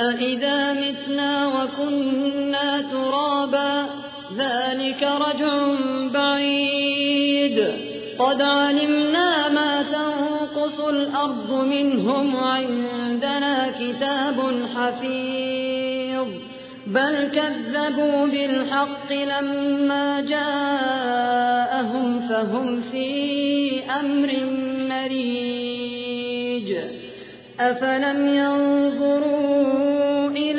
أإذا متنا وكنا ترابا ذلك رجع بعيد قد علمنا ما تنقص الأرض منهم عندنا كتاب حفيظ بل كذبوا بالحق لما جاءهم فهم في أمر مريج أفلم ينظروا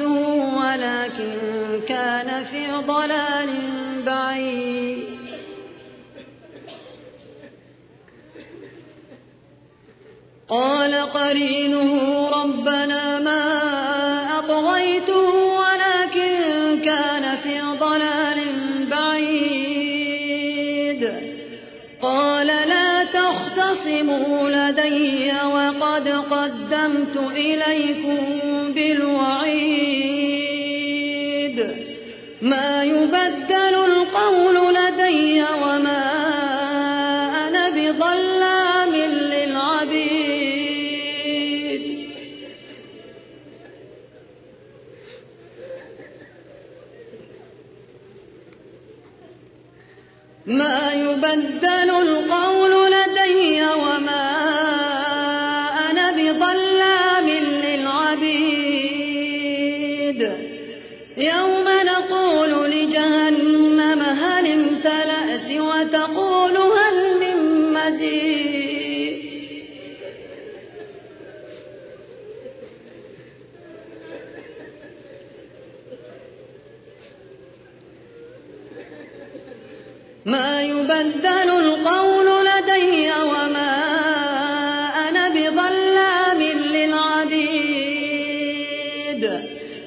رأيته ولكن كان في ضلال بعيد. قال قرينه ربنا ما أطغيته ولكن كان في تختصموا لدي وقد قدمت إليكم بالوعيد. ما يبدل القول لدي وما أنا بظلام للعبيد. ما يبدل ما يبدل القول لدي وما أنا بظلام للعبيد.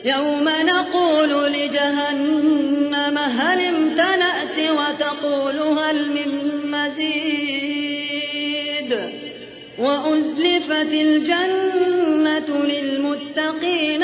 يوم نقول لجهنم هل امتلأت وتقول هل من مزيد. وأزلفت الجنة للمتقين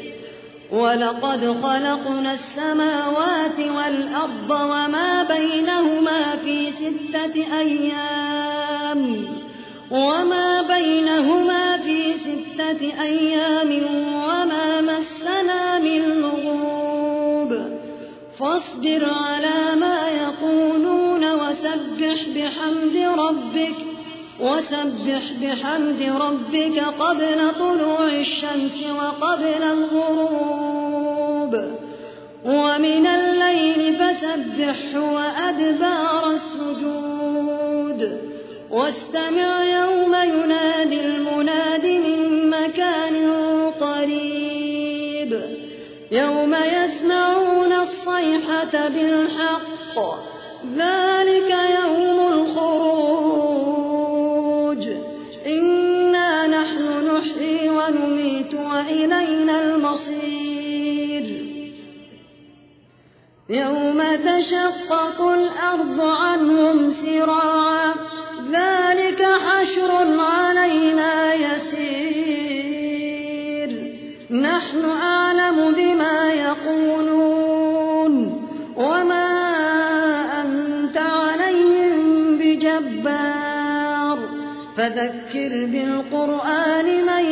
ولقد خلقنا السماوات والأرض وما بينهما في ستة أيام وما بينهما في ستة أيام وما مسنا من لغوب فاصبر على ما يقولون وسبح بحمد ربك وسبح بحمد ربك قبل طلوع الشمس وقبل الغروب. ومن الليل فسبحه وأدبار السجود. واستمع يوم ينادي المناد من مكان قريب. يوم يسمعون الصيحة بالحق. ذلك يوم ونميت وإلينا المصير. يوم تشقق الأرض عنهم سراعا ذلك حشر علينا يسير. نحن أعلم بما يقولون وما أنت عليهم بجبار. فذكر بالقرآن من